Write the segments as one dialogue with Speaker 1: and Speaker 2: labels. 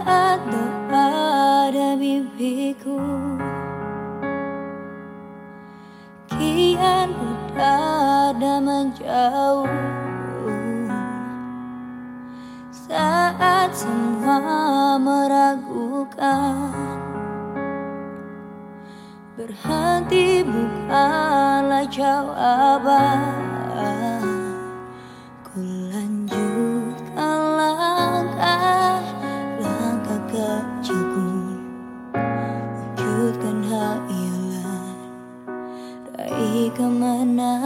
Speaker 1: saat doa ada mimpiku Kian berada menjauh. Saat semua meragukan Berhenti Takot ka na ka man na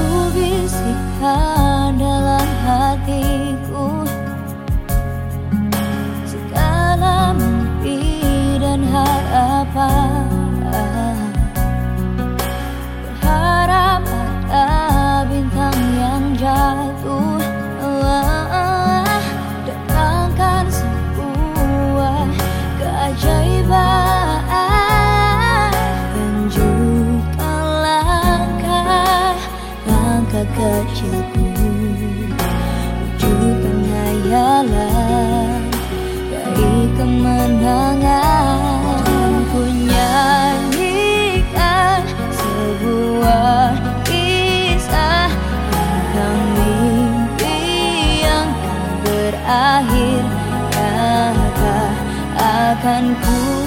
Speaker 1: Ouve-se kehidupanku